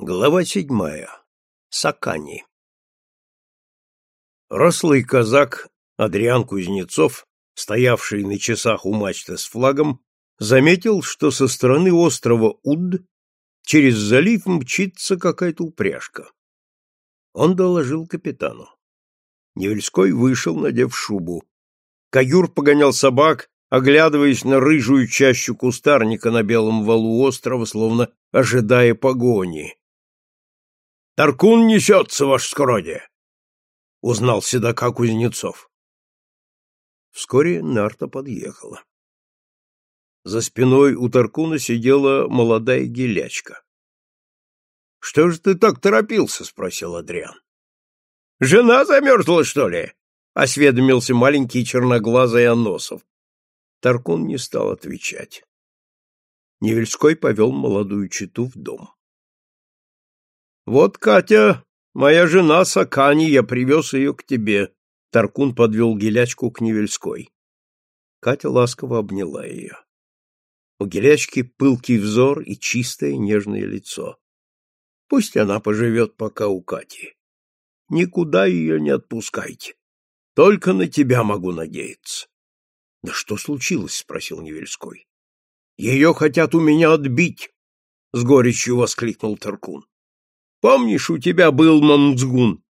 Глава седьмая. Сакани. Рослый казак Адриан Кузнецов, стоявший на часах у мачты с флагом, заметил, что со стороны острова Уд через залив мчится какая-то упряжка. Он доложил капитану. Невельской вышел, надев шубу. Каюр погонял собак, оглядываясь на рыжую чащу кустарника на белом валу острова, словно ожидая погони. — Таркун несется, ваше скородие! — узнал седока Кузнецов. Вскоре нарта подъехала. За спиной у Таркуна сидела молодая гелячка. — Что же ты так торопился? — спросил Адриан. — Жена замерзла, что ли? — осведомился маленький черноглазый Аносов. Таркун не стал отвечать. Невельской повел молодую читу в дом. — Вот, Катя, моя жена Сакани, я привез ее к тебе. Таркун подвел гелячку к Невельской. Катя ласково обняла ее. У гелячки пылкий взор и чистое нежное лицо. Пусть она поживет пока у Кати. Никуда ее не отпускайте. Только на тебя могу надеяться. — Да что случилось? — спросил Невельской. — Ее хотят у меня отбить! — с горечью воскликнул Таркун. — Помнишь, у тебя был Мамцгун?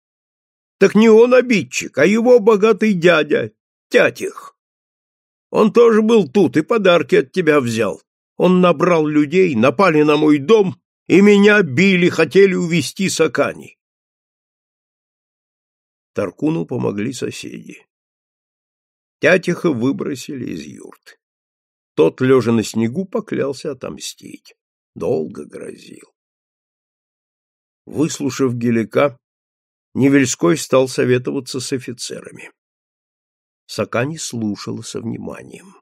Так не он обидчик, а его богатый дядя, Тятих. Он тоже был тут и подарки от тебя взял. Он набрал людей, напали на мой дом, и меня били, хотели увести Сакани. Таркуну помогли соседи. Тятиха выбросили из юрты. Тот, лежа на снегу, поклялся отомстить. Долго грозил. Выслушав Гелика, Невельской стал советоваться с офицерами. Сакани слушала со вниманием.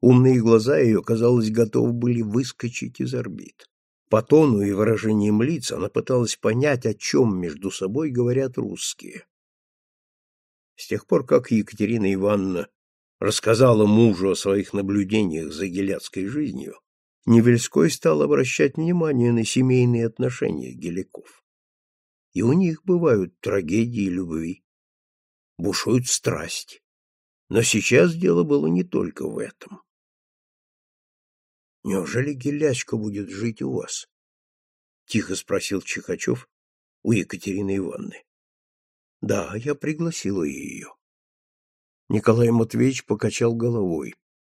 Умные глаза ее, казалось, готовы были выскочить из орбит. По тону и выражениям лиц она пыталась понять, о чем между собой говорят русские. С тех пор, как Екатерина Ивановна рассказала мужу о своих наблюдениях за геляцкой жизнью, Невельской стал обращать внимание на семейные отношения геликов. И у них бывают трагедии любви, бушуют страсти. Но сейчас дело было не только в этом. «Неужели Гелячка будет жить у вас?» — тихо спросил Чихачев у Екатерины Ивановны. «Да, я пригласила ее». Николай Матвеевич покачал головой.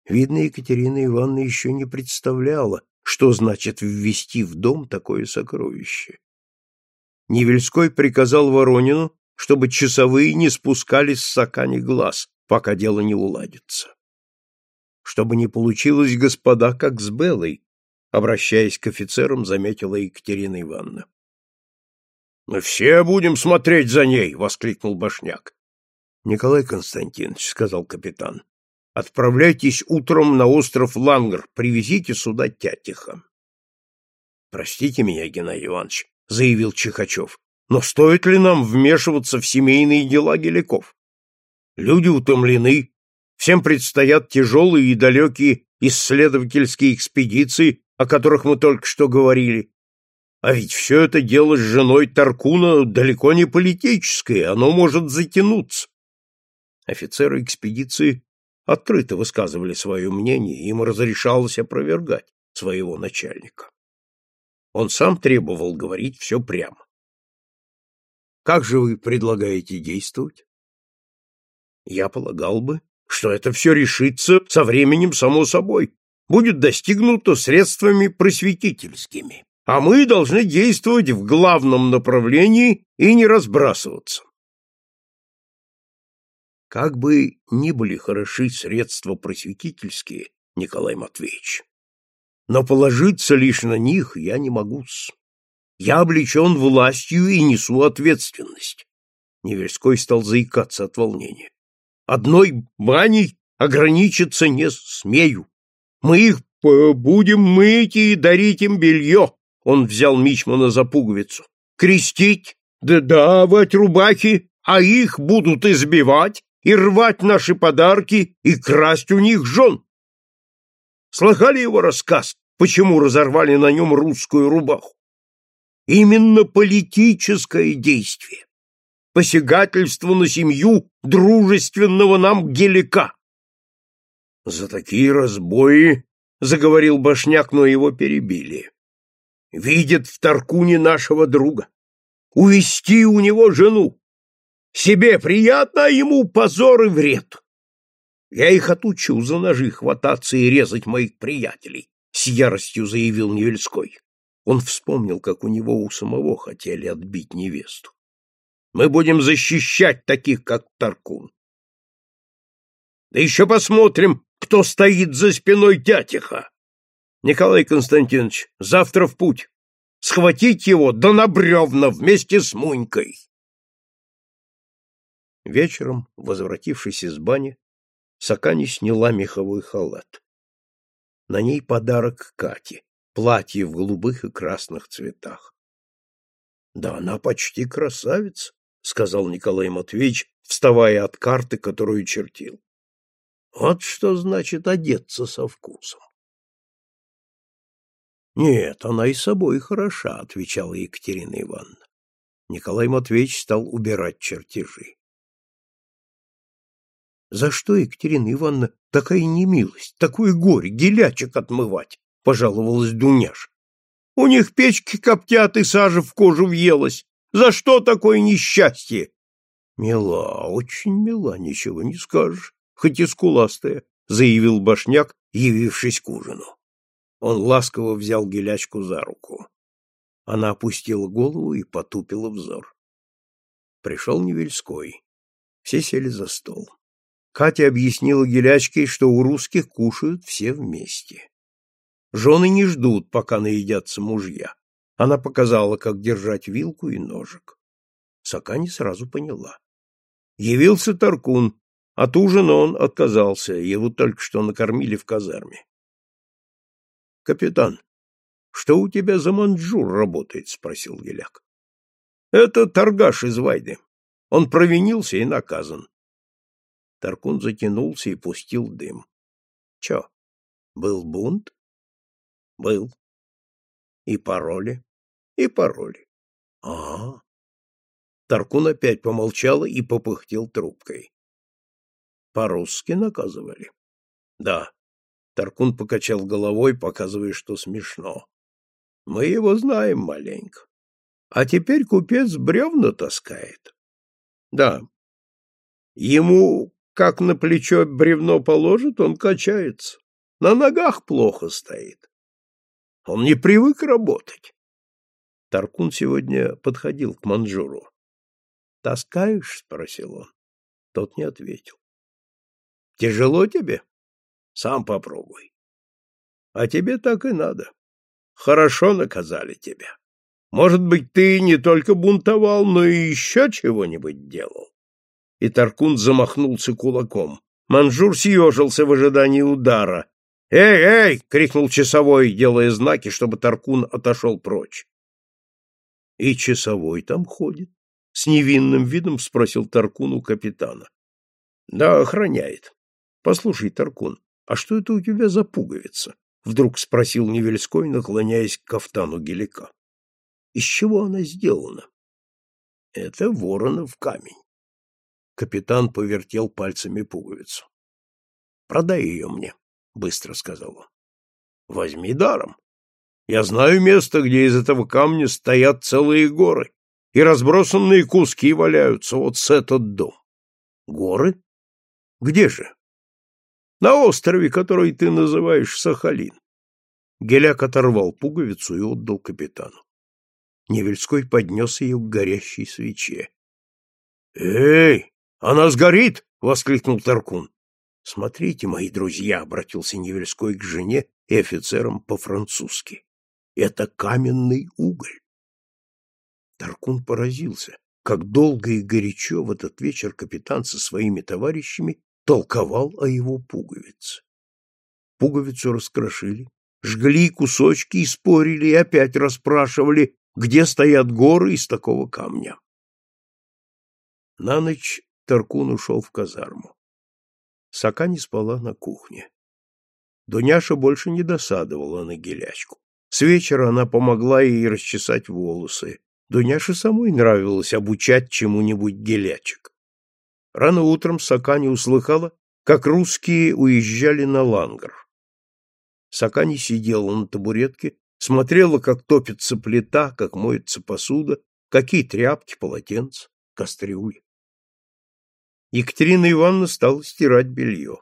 Видно, Екатерина Ивановна еще не представляла, что значит ввести в дом такое сокровище. Невельской приказал Воронину, чтобы часовые не спускали с Сакани глаз, пока дело не уладится. Чтобы не получилось, господа, как с Белой, обращаясь к офицерам, заметила Екатерина Ивановна. — Мы все будем смотреть за ней! — воскликнул Башняк. Николай Константинович, — сказал капитан, — отправляйтесь утром на остров Лангр, привезите сюда Тятиха. — Простите меня, Геннадий Иванович, — заявил Чихачев, — но стоит ли нам вмешиваться в семейные дела Геликов? Люди утомлены, всем предстоят тяжелые и далекие исследовательские экспедиции, о которых мы только что говорили. А ведь все это дело с женой Таркуна далеко не политическое, оно может затянуться. Офицеры экспедиции открыто высказывали свое мнение, им разрешалось опровергать своего начальника. Он сам требовал говорить все прямо. Как же вы предлагаете действовать? Я полагал бы, что это все решится со временем само собой, будет достигнуто средствами просветительскими, а мы должны действовать в главном направлении и не разбрасываться. Как бы ни были хороши средства просветительские, Николай Матвеевич, но положиться лишь на них я не могу. -с. Я облечен властью и несу ответственность. Неверской стал заикаться от волнения. Одной баней ограничиться не смею. Мы их будем мыть и дарить им белье. Он взял Мичмана за пуговицу. Крестить, да давать рубахи, а их будут избивать и рвать наши подарки и красть у них жен. Слыхали его рассказ, почему разорвали на нем русскую рубаху? именно политическое действие, посягательство на семью дружественного нам гелика. За такие разбои, — заговорил Башняк, но его перебили. Видит в Таркуне нашего друга. Увести у него жену. Себе приятно, а ему позор и вред. Я их отучу за ножи хвататься и резать моих приятелей, — с яростью заявил Невельской. Он вспомнил, как у него у самого хотели отбить невесту. Мы будем защищать таких, как Таркун. Да еще посмотрим, кто стоит за спиной дятиха. Николай Константинович, завтра в путь. Схватить его да на бревна вместе с Мунькой. Вечером, возвратившись из бани, Сакани сняла меховой халат. На ней подарок Кате платье в голубых и красных цветах. — Да она почти красавица, — сказал Николай Матвеевич, вставая от карты, которую чертил. — Вот что значит одеться со вкусом. — Нет, она и собой хороша, — отвечала Екатерина Ивановна. Николай Матвеевич стал убирать чертежи. За что, Екатерина Ивановна, такая немилость, такое горе, гелячек отмывать? пожаловалась Дуняш. У них печки коптят и сажа в кожу въелась. За что такое несчастье? Мила, очень мила, ничего не скажешь, хоть и скуластая, заявил Башняк, явившись к ужину. Он ласково взял гелячку за руку. Она опустила голову и потупила взор. Пришел Невельской. Все сели за стол. Катя объяснила Гелячке, что у русских кушают все вместе. Жены не ждут, пока наедятся мужья. Она показала, как держать вилку и ножик. Сакани сразу поняла. Явился Таркун. От ужина он отказался, его только что накормили в казарме. — Капитан, что у тебя за манджур работает? — спросил Геляк. — Это торгаш из Вайды. Он провинился и наказан. Таркун затянулся и пустил дым. — Че, был бунт? Был. И пароли? И пароли. А, Таркун опять помолчал и попыхтел трубкой. По-русски наказывали? Да. Таркун покачал головой, показывая, что смешно. Мы его знаем маленько. А теперь купец бревна таскает. Да. Ему, как на плечо бревно положит, он качается. На ногах плохо стоит. Он не привык работать. Таркун сегодня подходил к Манжуру. «Таскаешь?» — спросил он. Тот не ответил. «Тяжело тебе? Сам попробуй. А тебе так и надо. Хорошо наказали тебя. Может быть, ты не только бунтовал, но и еще чего-нибудь делал?» И Таркун замахнулся кулаком. Манжур съежился в ожидании удара, «Эй, эй!» — крикнул часовой, делая знаки, чтобы Таркун отошел прочь. «И часовой там ходит?» — с невинным видом спросил Таркун у капитана. «Да, охраняет. Послушай, Таркун, а что это у тебя за пуговица?» — вдруг спросил Невельской, наклоняясь к кафтану гелика. «Из чего она сделана?» «Это воронов камень». Капитан повертел пальцами пуговицу. «Продай ее мне», быстро сказал он. Возьми даром. Я знаю место, где из этого камня стоят целые горы, и разбросанные куски валяются вот с этот дом. Горы? Где же? На острове, который ты называешь Сахалин. Геляк оторвал пуговицу и отдал капитану. Невельской поднес ее к горящей свече. — Эй, она сгорит! — воскликнул Таркун. Смотрите, мои друзья, обратился Невельской к жене и офицерам по-французски. Это каменный уголь. Таркун поразился, как долго и горячо в этот вечер капитан со своими товарищами толковал о его пуговице. Пуговицу раскрошили, жгли кусочки и спорили, и опять расспрашивали, где стоят горы из такого камня. На ночь Таркун ушел в казарму. Сака не спала на кухне. Дуняша больше не досадовала на гелячку. С вечера она помогла ей расчесать волосы. Дуняше самой нравилось обучать чему-нибудь гелячек. Рано утром Сакани услыхала, как русские уезжали на лангар. Сакани сидела на табуретке, смотрела, как топится плита, как моется посуда, какие тряпки, полотенца, кастрюли. Екатерина Ивановна стала стирать белье.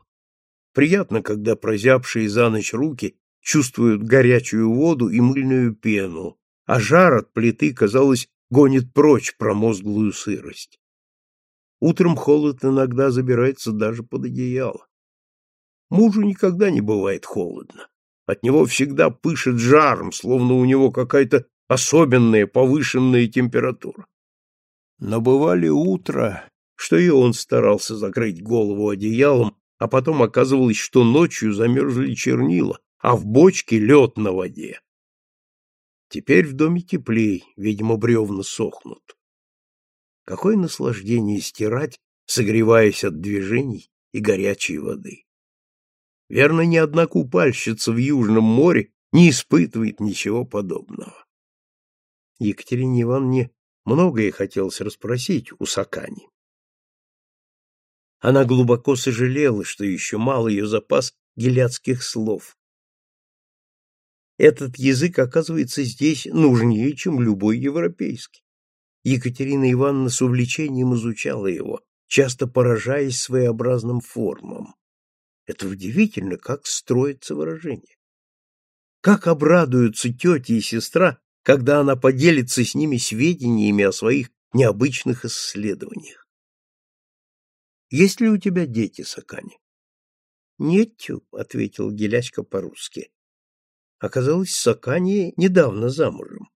Приятно, когда прозябшие за ночь руки чувствуют горячую воду и мыльную пену, а жар от плиты, казалось, гонит прочь промозглую сырость. Утром холод иногда забирается даже под одеяло. Мужу никогда не бывает холодно. От него всегда пышет жаром, словно у него какая-то особенная повышенная температура. Но бывали утро, что и он старался закрыть голову одеялом, а потом оказывалось, что ночью замерзли чернила, а в бочке лед на воде. Теперь в доме теплей, видимо, бревна сохнут. Какое наслаждение стирать, согреваясь от движений и горячей воды. Верно, ни одна купальщица в Южном море не испытывает ничего подобного. Екатерине Ивановне многое хотелось расспросить у Сакани. Она глубоко сожалела, что еще мало ее запас геляцких слов. Этот язык оказывается здесь нужнее, чем любой европейский. Екатерина Ивановна с увлечением изучала его, часто поражаясь своеобразным формам. Это удивительно, как строится выражение. Как обрадуются тетя и сестра, когда она поделится с ними сведениями о своих необычных исследованиях. Есть ли у тебя дети, Сакани? Нету, ответил Геляська по-русски. Оказалось, Сакани недавно замужем.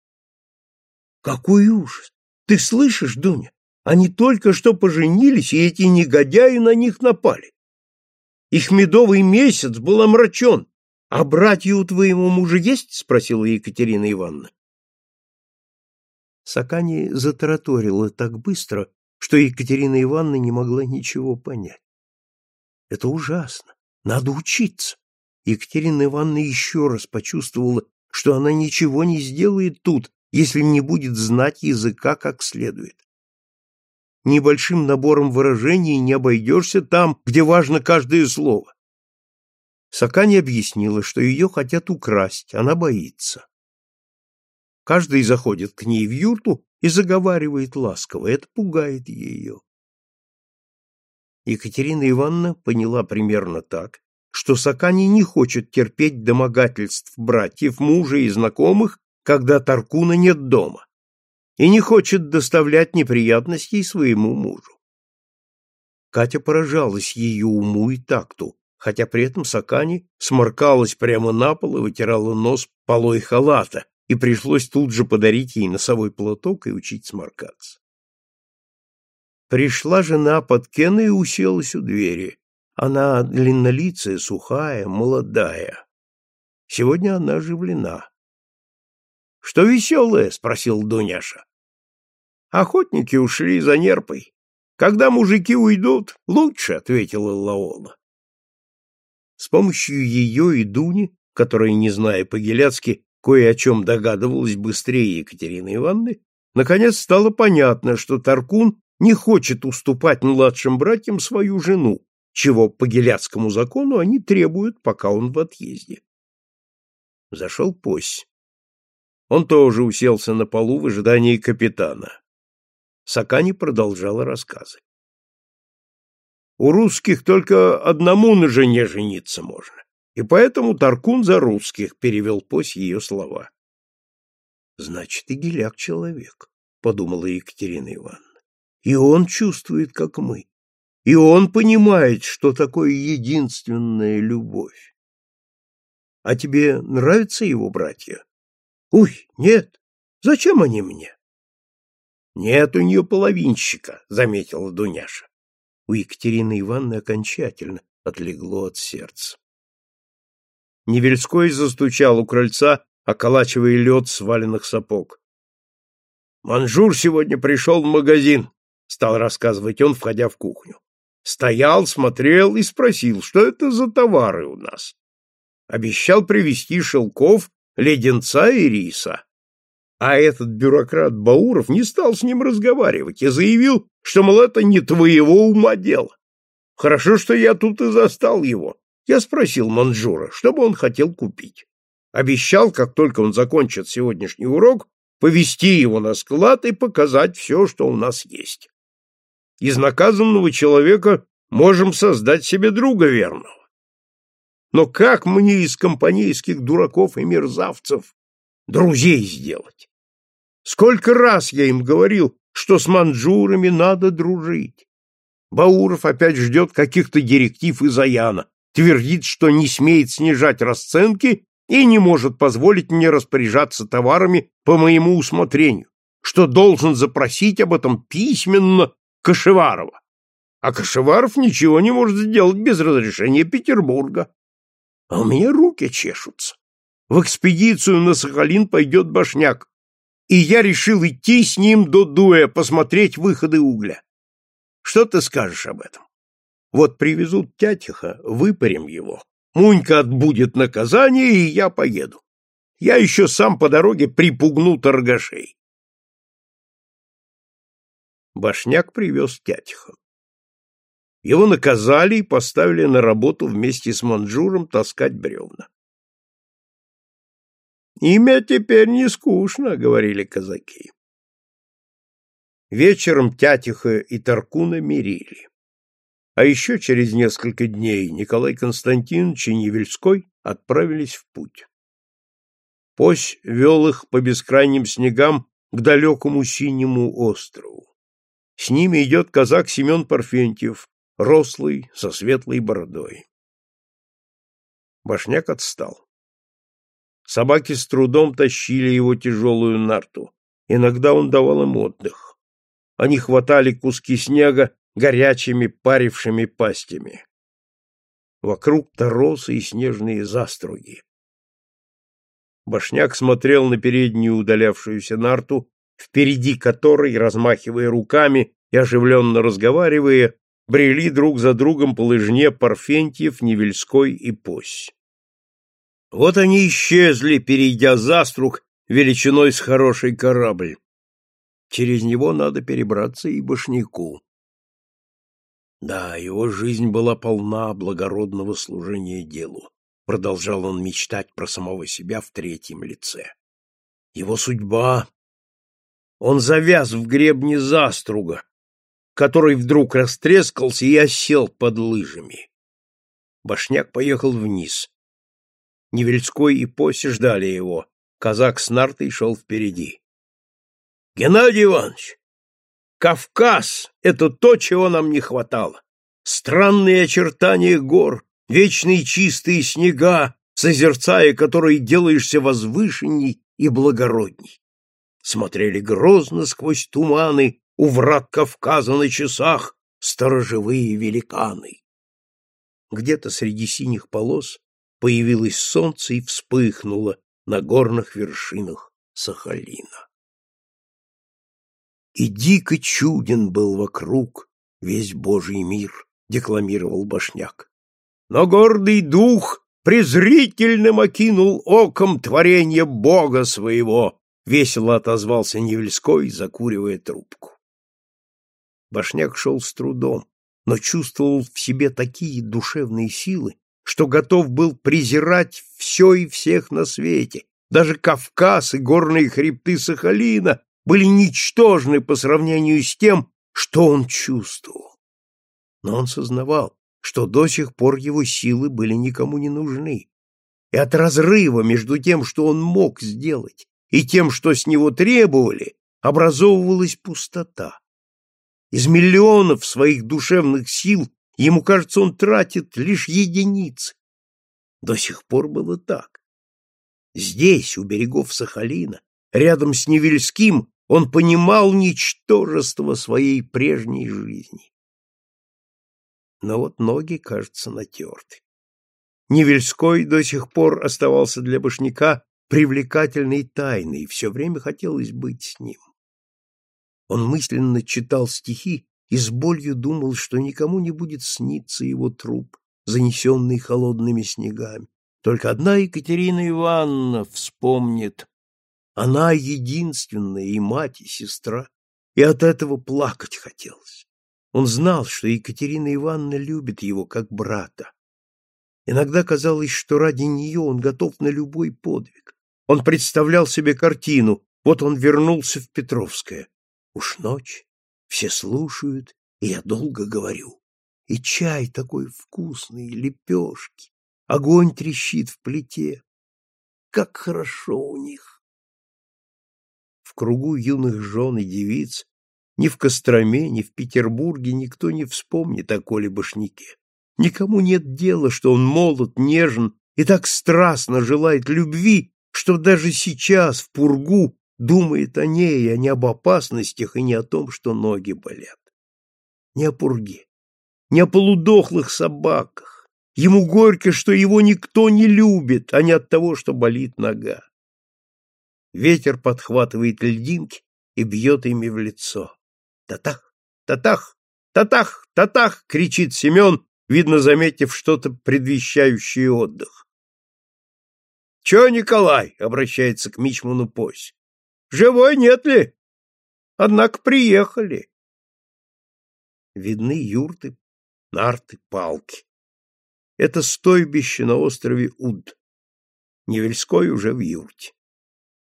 Какой ужас! Ты слышишь, Дуня? Они только что поженились, и эти негодяи на них напали. Их медовый месяц был омрачен. — А братья у твоего мужа есть? — спросила Екатерина Ивановна. Сакани затараторила так быстро, что Екатерина Ивановна не могла ничего понять. Это ужасно. Надо учиться. Екатерина Ивановна еще раз почувствовала, что она ничего не сделает тут, если не будет знать языка как следует. Небольшим набором выражений не обойдешься там, где важно каждое слово. Сакани объяснила, что ее хотят украсть, она боится. Каждый заходит к ней в юрту и заговаривает ласково, это пугает ее. Екатерина Ивановна поняла примерно так, что Сакани не хочет терпеть домогательств братьев, мужа и знакомых когда Таркуна нет дома, и не хочет доставлять неприятностей своему мужу. Катя поражалась ее уму и такту, хотя при этом Сакани сморкалась прямо на пол и вытирала нос полой халата, и пришлось тут же подарить ей носовой платок и учить сморкаться. Пришла жена под Кена и уселась у двери. Она длиннолицая, сухая, молодая. Сегодня она оживлена. Что веселое? — спросил Дуняша. Охотники ушли за нерпой. Когда мужики уйдут, лучше, — ответила Лаола. С помощью ее и Дуни, которая, не зная по-геляцки, кое о чем догадывалась быстрее Екатерины Ивановны, наконец стало понятно, что Таркун не хочет уступать младшим братьям свою жену, чего по геляцкому закону они требуют, пока он в отъезде. Зашел Пось. Он тоже уселся на полу в ожидании капитана. Сакани продолжала рассказы. У русских только одному на жене жениться можно, и поэтому Таркун за русских перевел пось ее слова. Значит, и Геляк человек, подумала Екатерина Ивановна. И он чувствует, как мы. И он понимает, что такое единственная любовь. А тебе нравятся его братья? Уй, нет. Зачем они мне? Нет у нее половинщика, заметила Дуняша. У Екатерины Ивановны окончательно отлегло от сердца. Невельской застучал у крыльца, околачивая лед сваленных сапог. «Манжур сегодня пришел в магазин», — стал рассказывать он, входя в кухню. Стоял, смотрел и спросил, что это за товары у нас. Обещал привезти шелков леденца и риса. А этот бюрократ Бауров не стал с ним разговаривать и заявил, что, мол, это не твоего ума дело. Хорошо, что я тут и застал его. Я спросил Манжура, что бы он хотел купить. Обещал, как только он закончит сегодняшний урок, повести его на склад и показать все, что у нас есть. Из наказанного человека можем создать себе друга верного. Но как мне из компанейских дураков и мерзавцев друзей сделать? Сколько раз я им говорил, что с манжурами надо дружить. Бауров опять ждет каких-то директив из Аяна, твердит, что не смеет снижать расценки и не может позволить мне распоряжаться товарами по моему усмотрению, что должен запросить об этом письменно Кашеварова. А Кашеваров ничего не может сделать без разрешения Петербурга. А у меня руки чешутся. В экспедицию на Сахалин пойдет Башняк, и я решил идти с ним до Дуэ посмотреть выходы угля. Что ты скажешь об этом? Вот привезут тятиха, выпарим его. Мунька отбудет наказание, и я поеду. Я еще сам по дороге припугну торгашей. Башняк привез тятиха. Его наказали и поставили на работу вместе с манжуром таскать бревна. «Имя теперь не скучно», — говорили казаки. Вечером Тятиха и Таркуна мирили. А еще через несколько дней Николай Константинович и Невельской отправились в путь. Пось вел их по бескрайним снегам к далекому синему острову. С ними идет казак Семен Парфентьев, рослый, со светлой бородой. Башняк отстал. Собаки с трудом тащили его тяжелую нарту. Иногда он давал им отдых. Они хватали куски снега горячими парившими пастями. Вокруг торосы и снежные заструги. Башняк смотрел на переднюю удалявшуюся нарту, впереди которой, размахивая руками и оживленно разговаривая, брели друг за другом по лыжне Парфентьев, Невельской и Пось. Вот они исчезли, перейдя заструг величиной с хороший корабль. Через него надо перебраться и башняку. Да, его жизнь была полна благородного служения делу. Продолжал он мечтать про самого себя в третьем лице. Его судьба... Он завяз в гребне заструга, который вдруг растрескался и осел под лыжами. Башняк поехал вниз. Невельской и Поси ждали его. Казак с нартой шел впереди. — Геннадий Иванович, Кавказ — это то, чего нам не хватало. Странные очертания гор, вечные чистые снега, созерцая которые делаешься возвышенней и благородней. Смотрели грозно сквозь туманы у врат Кавказа на часах сторожевые великаны. Где-то среди синих полос появилось солнце и вспыхнуло на горных вершинах Сахалина. И дико чуден был вокруг весь Божий мир, декламировал Башняк. Но гордый дух презрительным окинул оком творение Бога своего, весело отозвался Невельской, закуривая трубку. Башняк шел с трудом, но чувствовал в себе такие душевные силы, что готов был презирать все и всех на свете. Даже Кавказ и горные хребты Сахалина были ничтожны по сравнению с тем, что он чувствовал. Но он сознавал, что до сих пор его силы были никому не нужны. И от разрыва между тем, что он мог сделать, и тем, что с него требовали, образовывалась пустота. Из миллионов своих душевных сил ему кажется, он тратит лишь единицы. До сих пор было так. Здесь, у берегов Сахалина, рядом с Невельским, он понимал ничтожество своей прежней жизни. Но вот ноги, кажется, натерты. Невельской до сих пор оставался для Башняка привлекательной тайной, и все время хотелось быть с ним. Он мысленно читал стихи и с болью думал, что никому не будет сниться его труп, занесенный холодными снегами. Только одна Екатерина Ивановна вспомнит. Она единственная и мать, и сестра, и от этого плакать хотелось. Он знал, что Екатерина Ивановна любит его как брата. Иногда казалось, что ради нее он готов на любой подвиг. Он представлял себе картину, вот он вернулся в Петровское. Уж ночь, все слушают, и я долго говорю. И чай такой вкусный, лепешки, огонь трещит в плите. Как хорошо у них! Кругу юных жен и девиц ни в Костроме, ни в Петербурге никто не вспомнит о Коле Башняке. Никому нет дела, что он молод, нежен и так страстно желает любви, что даже сейчас, в пургу, думает о ней, а не об опасностях и не о том, что ноги болят. Не о пурге, не о полудохлых собаках. Ему горько, что его никто не любит, а не от того, что болит нога. Ветер подхватывает льдинки и бьет ими в лицо. «Татах! Татах! Татах! Татах!» — кричит Семен, видно, заметив что-то предвещающее отдых. «Че, Николай?» — обращается к Мичману Пось. «Живой нет ли? Однако приехали». Видны юрты, нарты, палки. Это стойбище на острове Уд. Невельской уже в юрте.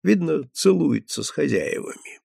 Видно, целуется с хозяевами.